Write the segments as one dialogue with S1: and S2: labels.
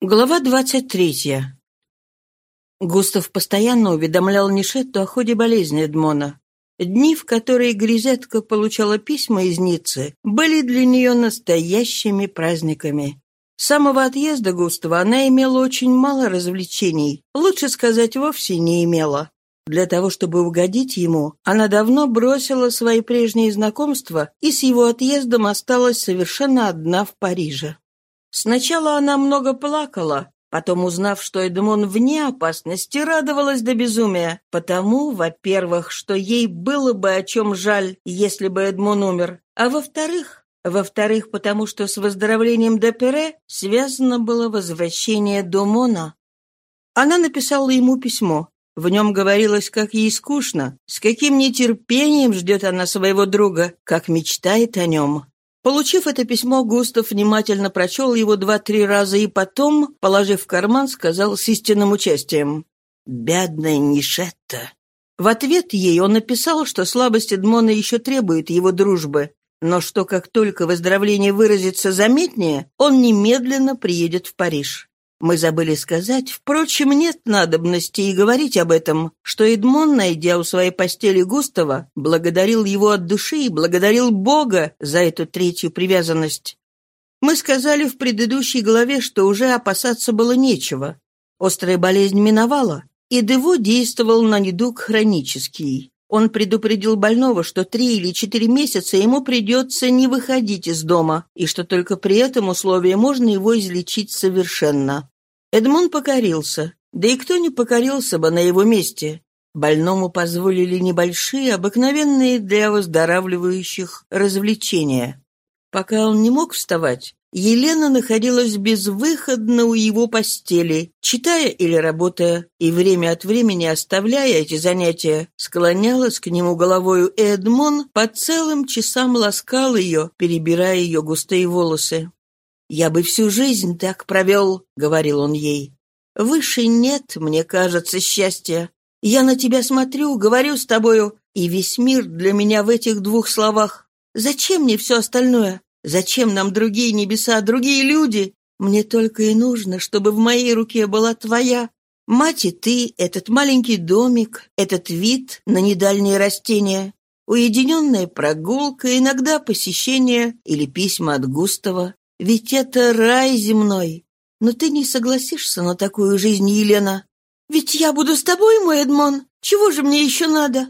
S1: Глава двадцать третья. Густав постоянно уведомлял Нишетту о ходе болезни Эдмона. Дни, в которые Гризетка получала письма из Ниццы, были для нее настоящими праздниками. С самого отъезда Густава она имела очень мало развлечений, лучше сказать, вовсе не имела. Для того, чтобы угодить ему, она давно бросила свои прежние знакомства и с его отъездом осталась совершенно одна в Париже. Сначала она много плакала, потом, узнав, что Эдмон вне опасности, радовалась до безумия, потому, во-первых, что ей было бы о чем жаль, если бы Эдмон умер, а во-вторых, во-вторых, потому что с выздоровлением Депере связано было возвращение Домона. Она написала ему письмо. В нем говорилось, как ей скучно, с каким нетерпением ждет она своего друга, как мечтает о нем. Получив это письмо, Густав внимательно прочел его два-три раза и потом, положив в карман, сказал с истинным участием «Бедная Нишетта». В ответ ей он написал, что слабость Эдмона еще требует его дружбы, но что как только выздоровление выразится заметнее, он немедленно приедет в Париж. Мы забыли сказать, впрочем, нет надобности и говорить об этом, что Эдмон, найдя у своей постели Густава, благодарил его от души и благодарил Бога за эту третью привязанность. Мы сказали в предыдущей главе, что уже опасаться было нечего. Острая болезнь миновала, и Дево действовал на недуг хронический. Он предупредил больного, что три или четыре месяца ему придется не выходить из дома, и что только при этом условии можно его излечить совершенно. Эдмон покорился, да и кто не покорился бы на его месте. Больному позволили небольшие, обыкновенные для выздоравливающих развлечения. Пока он не мог вставать, Елена находилась безвыходно у его постели, читая или работая, и время от времени, оставляя эти занятия, склонялась к нему головою, Эдмон по целым часам ласкал ее, перебирая ее густые волосы. «Я бы всю жизнь так провел», — говорил он ей. «Выше нет, мне кажется, счастья. Я на тебя смотрю, говорю с тобою, и весь мир для меня в этих двух словах. Зачем мне все остальное? Зачем нам другие небеса, другие люди? Мне только и нужно, чтобы в моей руке была твоя. Мать и ты, этот маленький домик, этот вид на недальние растения, уединенная прогулка, иногда посещение или письма от Густава. Ведь это рай земной. Но ты не согласишься на такую жизнь, Елена. Ведь я буду с тобой, мой Эдмон. Чего же мне еще надо?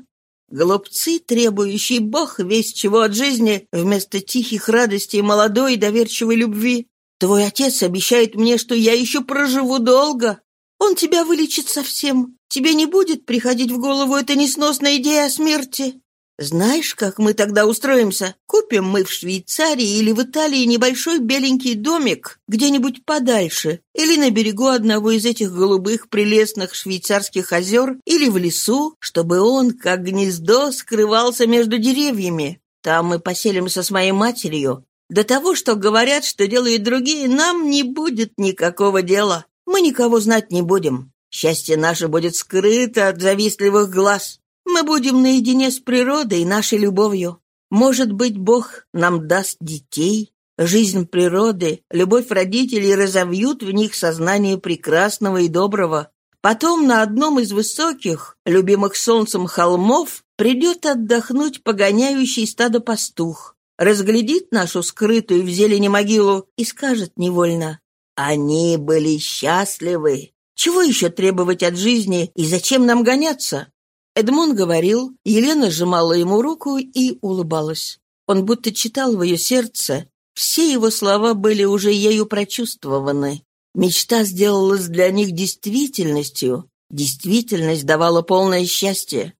S1: Глупцы, требующие бог весь чего от жизни, вместо тихих радостей молодой и доверчивой любви. Твой отец обещает мне, что я еще проживу долго. Он тебя вылечит совсем. Тебе не будет приходить в голову эта несносная идея о смерти. Знаешь, как мы тогда устроимся? Купим мы в Швейцарии или в Италии небольшой беленький домик где-нибудь подальше, или на берегу одного из этих голубых прелестных швейцарских озер, или в лесу, чтобы он, как гнездо, скрывался между деревьями. Там мы поселимся с моей матерью. До того, что говорят, что делают другие, нам не будет никакого дела. Мы никого знать не будем. Счастье наше будет скрыто от завистливых глаз. Мы будем наедине с природой и нашей любовью. Может быть, Бог нам даст детей. Жизнь природы, любовь родителей разовьют в них сознание прекрасного и доброго. Потом на одном из высоких, любимых солнцем холмов, придет отдохнуть погоняющий стадо пастух, разглядит нашу скрытую в зелени могилу и скажет невольно «Они были счастливы». Чего еще требовать от жизни и зачем нам гоняться? Эдмон говорил, Елена сжимала ему руку и улыбалась. Он будто читал в ее сердце. Все его слова были уже ею прочувствованы. Мечта сделалась для них действительностью. Действительность давала полное счастье.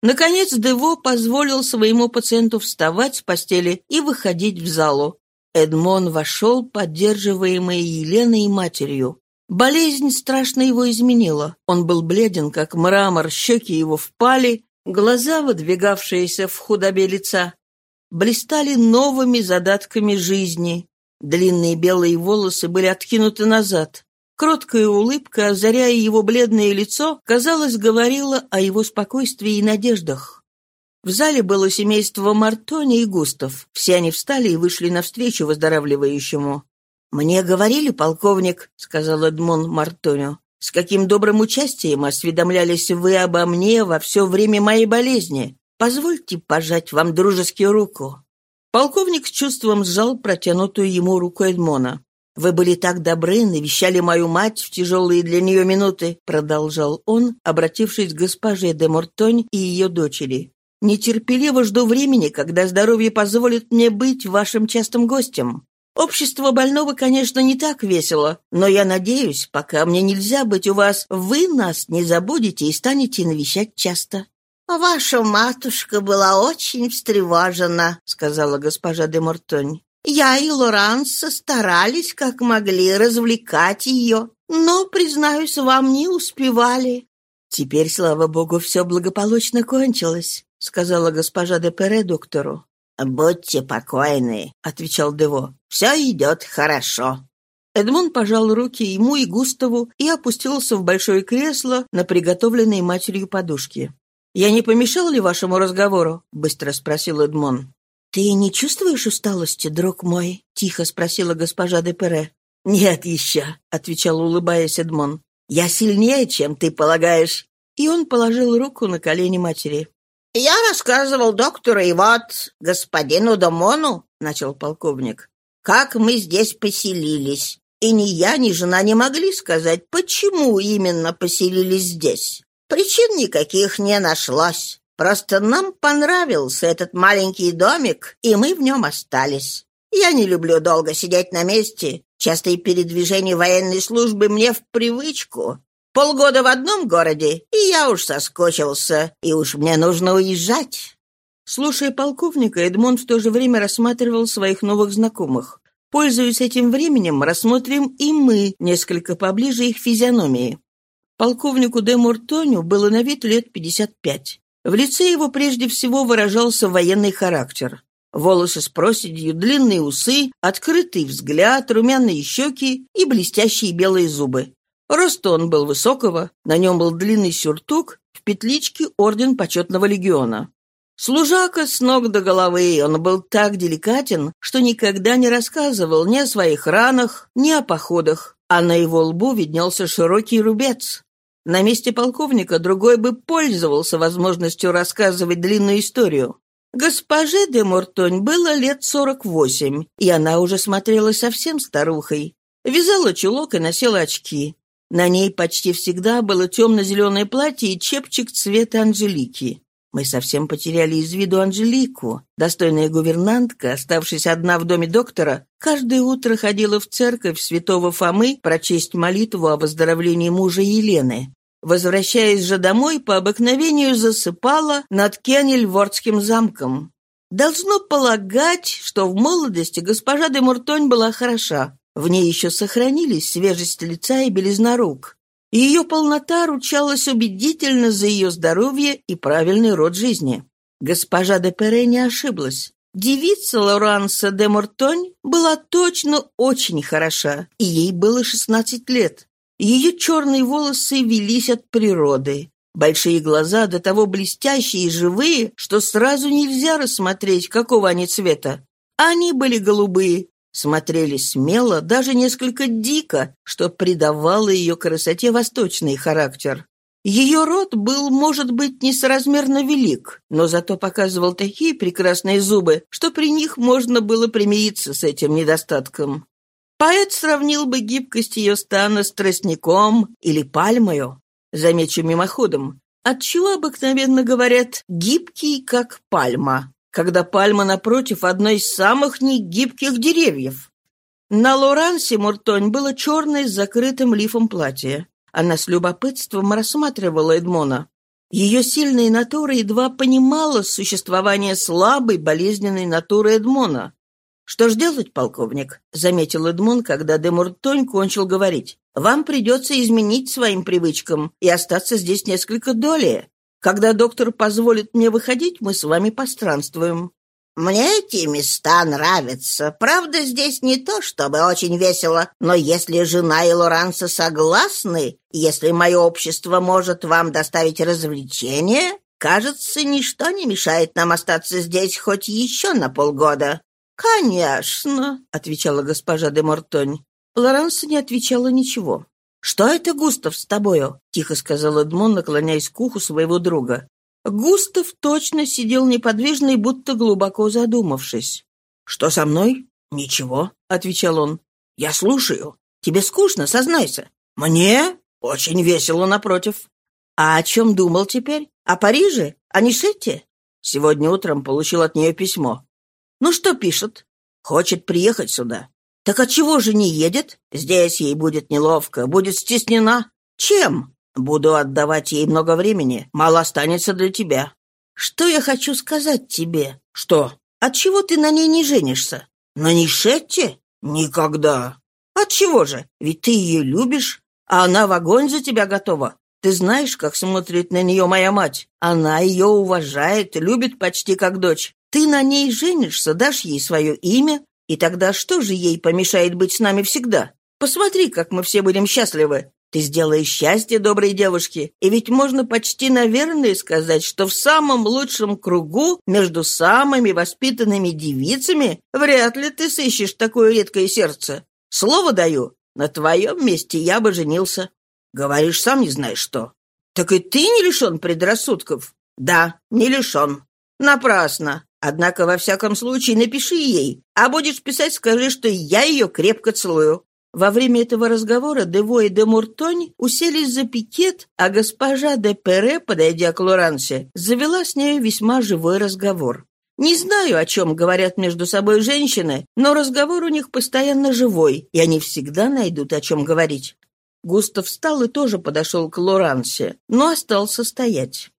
S1: Наконец Дево позволил своему пациенту вставать с постели и выходить в залу. Эдмон вошел, поддерживаемый Еленой и матерью. Болезнь страшно его изменила. Он был бледен, как мрамор, щеки его впали, глаза, выдвигавшиеся в худобе лица, блистали новыми задатками жизни. Длинные белые волосы были откинуты назад. Кроткая улыбка, озаряя его бледное лицо, казалось, говорила о его спокойствии и надеждах. В зале было семейство Мартони и Густав. Все они встали и вышли навстречу выздоравливающему. «Мне говорили, полковник», — сказал Эдмон Мартоню, «с каким добрым участием осведомлялись вы обо мне во все время моей болезни. Позвольте пожать вам дружески руку». Полковник с чувством сжал протянутую ему руку Эдмона. «Вы были так добры, навещали мою мать в тяжелые для нее минуты», продолжал он, обратившись к госпоже де Мортонь и ее дочери. «Нетерпеливо жду времени, когда здоровье позволит мне быть вашим частым гостем. Общество больного, конечно, не так весело, но я надеюсь, пока мне нельзя быть у вас, вы нас не забудете и станете навещать часто».
S2: «Ваша матушка была очень встревожена», — сказала госпожа де Мортонь. «Я и Лоранс старались, как могли, развлекать ее, но, признаюсь, вам не успевали».
S1: «Теперь, слава богу, все благополучно кончилось», — сказала госпожа де Пере доктору.
S2: «Будьте покойны», — отвечал Дево. «Все идет хорошо».
S1: Эдмон пожал руки ему и Густаву и опустился в большое кресло на приготовленной матерью подушке. «Я не помешал ли вашему разговору?» — быстро спросил Эдмон. «Ты не чувствуешь усталости, друг мой?» — тихо спросила госпожа де Пере. «Нет еще», — отвечал, улыбаясь Эдмон. «Я сильнее, чем ты полагаешь». И он положил руку на колени матери.
S2: «Я рассказывал доктору и вот господину Домону», — начал полковник, «как мы здесь поселились. И ни я, ни жена не могли сказать, почему именно поселились здесь. Причин никаких не нашлось. Просто нам понравился этот маленький домик, и мы в нем остались. Я не люблю долго сидеть на месте. Частые передвижения военной службы мне в привычку. Полгода в одном городе, и я уж соскочился, и уж мне нужно уезжать».
S1: Слушая полковника, Эдмонд в то же время рассматривал своих новых знакомых. Пользуясь этим временем, рассмотрим и мы несколько поближе их физиономии. Полковнику де Муртоню было на вид лет 55. В лице его прежде всего выражался военный характер. Волосы с проседью, длинные усы, открытый взгляд, румяные щеки и блестящие белые зубы. Рост он был высокого, на нем был длинный сюртук, в петличке орден почетного легиона. Служака с ног до головы, он был так деликатен, что никогда не рассказывал ни о своих ранах, ни о походах, а на его лбу виднелся широкий рубец. На месте полковника другой бы пользовался возможностью рассказывать длинную историю. Госпоже де Мортонь было лет сорок восемь, и она уже смотрела совсем старухой. Вязала чулок и носила очки. На ней почти всегда было темно-зеленое платье и чепчик цвета Анжелики. Мы совсем потеряли из виду Анжелику. Достойная гувернантка, оставшись одна в доме доктора, каждое утро ходила в церковь святого Фомы прочесть молитву о выздоровлении мужа Елены. Возвращаясь же домой, по обыкновению засыпала над Кеннельвордским замком. Должно полагать, что в молодости госпожа де Муртонь была хороша. В ней еще сохранились свежесть лица и белизна рук. Ее полнота ручалась убедительно за ее здоровье и правильный род жизни. Госпожа де Пере не ошиблась. Девица Лоранса де Муртонь была точно очень хороша, и ей было 16 лет. Ее черные волосы велись от природы. Большие глаза до того блестящие и живые, что сразу нельзя рассмотреть, какого они цвета. Они были голубые, Смотрели смело, даже несколько дико, что придавало ее красоте восточный характер. Ее рот был, может быть, несоразмерно велик, но зато показывал такие прекрасные зубы, что при них можно было примириться с этим недостатком. Поэт сравнил бы гибкость ее стана с тростником или пальмою. Замечу мимоходом, отчего обыкновенно говорят «гибкий, как пальма» когда пальма, напротив, одной из самых негибких деревьев. На Лорансе Муртонь было черное с закрытым лифом платье. Она с любопытством рассматривала Эдмона. Ее сильная натура едва понимала существование слабой, болезненной натуры Эдмона. «Что ж делать, полковник?» — заметил Эдмон, когда де Муртонь кончил говорить. «Вам придется изменить своим привычкам и остаться здесь несколько долее. Когда доктор позволит мне выходить, мы с вами постранствуем».
S2: «Мне эти места нравятся. Правда, здесь не то, чтобы очень весело, но если жена и Лоранса согласны, если мое общество может вам доставить развлечение, кажется, ничто не мешает нам остаться здесь хоть еще на полгода. «Конечно», — отвечала госпожа де Мортонь. Лоранса не отвечала ничего. «Что это, Густав, с тобою?» — тихо сказал Эдмон, наклоняясь к уху своего друга. Густав точно сидел неподвижно и будто глубоко задумавшись. «Что со мной?» «Ничего», — отвечал он. «Я слушаю. Тебе скучно, сознайся». «Мне?» «Очень весело, напротив». «А о чем думал теперь? О Париже? О Нишете?» Сегодня утром получил от нее письмо. «Ну что пишет?» «Хочет приехать сюда». «Так отчего же не едет? Здесь ей будет неловко, будет стеснена. Чем? Буду отдавать ей много времени, мало останется для тебя». «Что я хочу сказать тебе?» «Что? Отчего ты на ней не женишься?» «На Нишетте? Никогда». «Отчего же? Ведь ты ее любишь, а она в огонь за тебя готова. Ты знаешь, как смотрит на нее моя мать? Она ее уважает, любит почти как дочь. Ты на ней женишься, дашь ей свое имя, и тогда что же ей помешает быть с нами всегда? Посмотри, как мы все будем счастливы. Ты сделаешь счастье доброй девушке, и ведь можно почти наверное сказать, что в самом лучшем кругу между самыми воспитанными девицами вряд ли ты сыщешь такое редкое сердце. Слово даю, на твоем месте я бы женился. Говоришь, сам не знаешь что. Так и ты не лишен предрассудков? Да, не лишен. Напрасно. Однако, во всяком случае, напиши ей, а будешь писать, скажи, что я ее крепко целую». Во время этого разговора Дево и де Муртонь уселись за пикет, а госпожа де Пере, подойдя к Лорансе, завела с нею весьма живой разговор. Не знаю, о чем говорят между собой женщины, но разговор у них постоянно живой, и они всегда найдут, о чем говорить. Густав встал и тоже подошел к Лорансе, но остался стоять.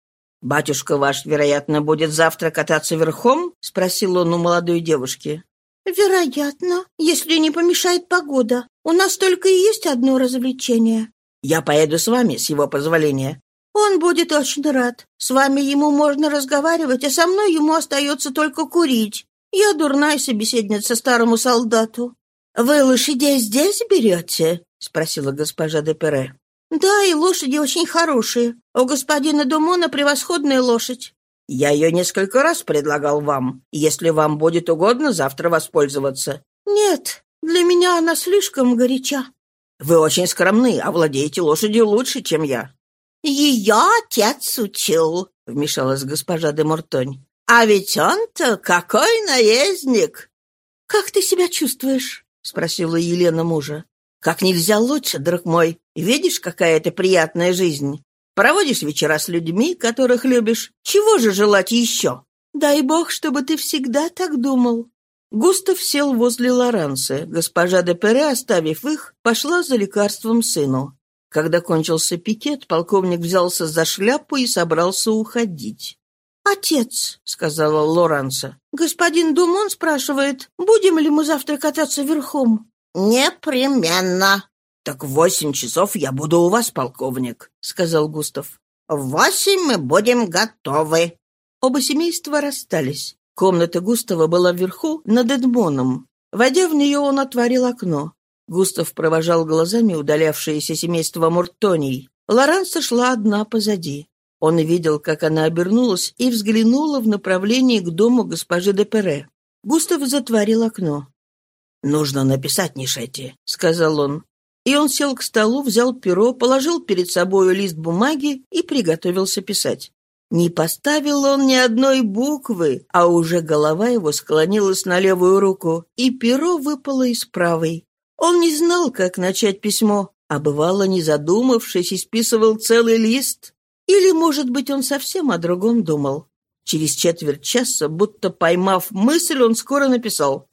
S2: «Батюшка ваш, вероятно, будет завтра кататься верхом?» — спросил он у молодой девушки.
S3: «Вероятно, если не помешает погода. У нас только и есть одно развлечение».
S2: «Я поеду с вами, с его позволения».
S3: «Он будет очень рад. С вами ему можно разговаривать, а со мной ему остается только курить. Я дурная собеседница старому солдату».
S2: «Вы лошадей здесь берете?» — спросила госпожа де Пере.
S3: «Да, и лошади очень хорошие. У господина Думона превосходная лошадь».
S2: «Я ее несколько раз предлагал вам, если вам будет угодно завтра воспользоваться».
S3: «Нет, для меня она слишком горяча».
S2: «Вы очень скромны, а владеете лошадью лучше, чем я».
S3: «Ее отец учил», — вмешалась госпожа де Муртонь.
S2: «А ведь он-то какой наездник!»
S3: «Как ты себя чувствуешь?» — спросила Елена мужа.
S2: Как нельзя лучше, друг мой. Видишь, какая это приятная жизнь. Проводишь вечера с людьми, которых любишь. Чего же желать еще?
S3: Дай бог, чтобы ты всегда так думал.
S1: Густав сел возле Лоранса. Госпожа де Пере, оставив их, пошла за лекарством сыну. Когда кончился пикет, полковник взялся за шляпу и собрался уходить.
S3: «Отец», — сказала Лоранса, — «господин Думон спрашивает, будем ли мы завтра кататься верхом?»
S2: «Непременно». «Так в восемь часов я буду у вас, полковник», — сказал Густав. «В восемь мы будем готовы».
S1: Оба семейства расстались. Комната Густава была вверху, над Эдмоном. Войдя в нее, он отворил окно. Густав провожал глазами удалявшееся семейство Муртоний. Лоранса шла одна позади. Он видел, как она обернулась и взглянула в направлении к дому госпожи де Пере. Густав затворил окно.
S2: «Нужно написать Нишете», — сказал он.
S1: И он сел к столу, взял перо, положил перед собою лист бумаги и приготовился писать. Не поставил он ни одной буквы, а уже голова его склонилась на левую руку, и перо выпало из правой. Он не знал, как начать письмо, а бывало, не задумавшись, исписывал целый лист. Или, может быть, он совсем о другом думал. Через четверть часа, будто поймав мысль, он скоро написал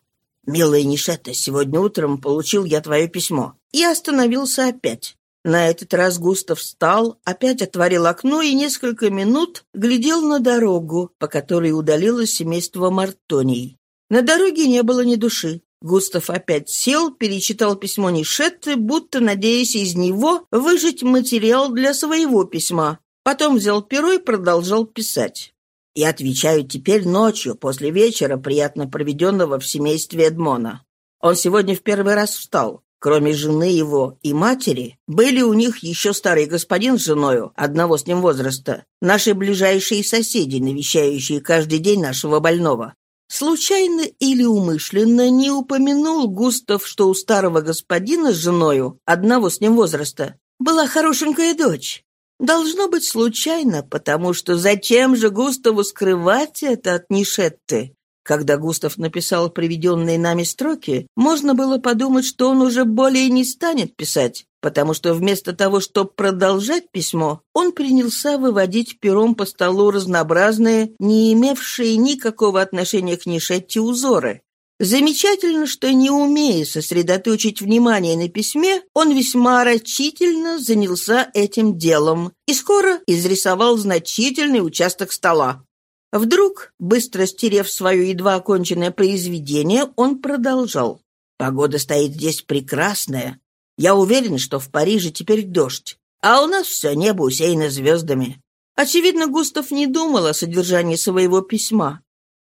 S1: «Милая Нишета, сегодня утром получил я твое письмо». И остановился опять. На этот раз Густав встал, опять отворил окно и несколько минут глядел на дорогу, по которой удалилось семейство Мартоний. На дороге не было ни души. Густав опять сел, перечитал письмо Нишетты, будто надеясь из него выжать материал для своего письма. Потом взял перо и продолжал писать и отвечаю теперь ночью, после вечера, приятно проведенного в семействе Эдмона. Он сегодня в первый раз встал. Кроме жены его и матери, были у них еще старый господин с женою, одного с ним возраста, наши ближайшие соседи, навещающие каждый день нашего больного. Случайно или умышленно не упомянул Густав, что у старого господина с женою, одного с ним возраста, была хорошенькая дочь. Должно быть случайно, потому что зачем же Густаву скрывать это от Нишетты? Когда Густав написал приведенные нами строки, можно было подумать, что он уже более не станет писать, потому что вместо того, чтобы продолжать письмо, он принялся выводить пером по столу разнообразные, не имевшие никакого отношения к Нишетте узоры. Замечательно, что не умея сосредоточить внимание на письме, он весьма рачительно занялся этим делом и скоро изрисовал значительный участок стола. Вдруг, быстро стерев свое едва оконченное произведение, он продолжал. «Погода стоит здесь прекрасная. Я уверен, что в Париже теперь дождь, а у нас все небо усеяно звездами». Очевидно, Густав не думал о содержании своего письма.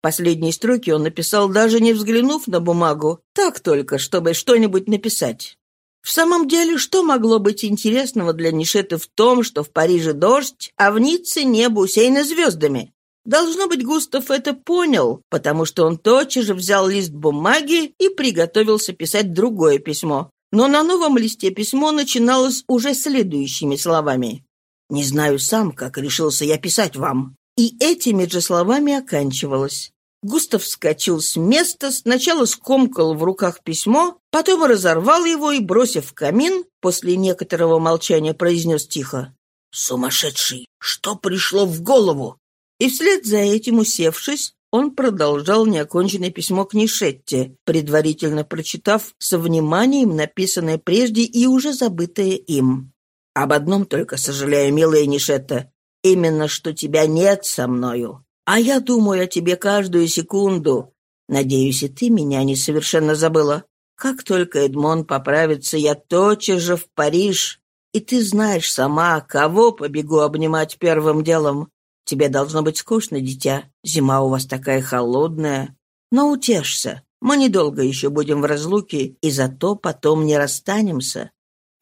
S1: Последние строки он написал, даже не взглянув на бумагу, так только, чтобы что-нибудь написать. В самом деле, что могло быть интересного для Нишета в том, что в Париже дождь, а в Ницце небо усеяно звездами? Должно быть, Густав это понял, потому что он тотчас же взял лист бумаги и приготовился писать другое письмо. Но на новом листе письмо начиналось уже следующими словами. «Не знаю сам, как решился я писать вам». И этими же словами оканчивалось. Густав вскочил с места, сначала скомкал в руках письмо, потом разорвал его и, бросив в камин, после некоторого молчания произнес тихо. «Сумасшедший! Что пришло в голову? И вслед за этим, усевшись, он продолжал неоконченное письмо к Нишетте, предварительно прочитав со вниманием написанное прежде и уже забытое им. «Об одном только сожалею, милая Нишетта, именно что тебя нет со мною. А я думаю о тебе каждую секунду. Надеюсь, и ты меня не совершенно забыла. Как только Эдмон поправится, я тотчас же в Париж. И ты знаешь сама, кого побегу обнимать первым делом. Тебе должно быть скучно, дитя. Зима у вас такая холодная. Но утешься. Мы недолго еще будем в разлуке, и зато потом не расстанемся.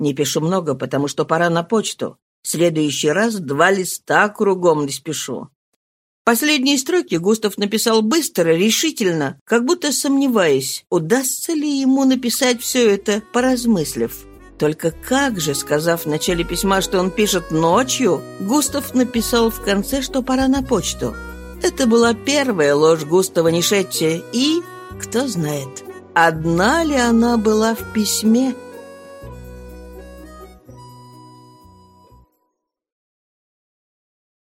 S1: Не пишу много, потому что пора на почту. В следующий раз два листа кругом не спешу. Последние строки Густав написал быстро, решительно, как будто сомневаясь, удастся ли ему написать все это, поразмыслив. Только как же, сказав в начале письма, что он пишет ночью, Густав написал в конце, что пора на почту. Это была первая ложь Густава Нишетти, и, кто знает, одна ли она была в письме –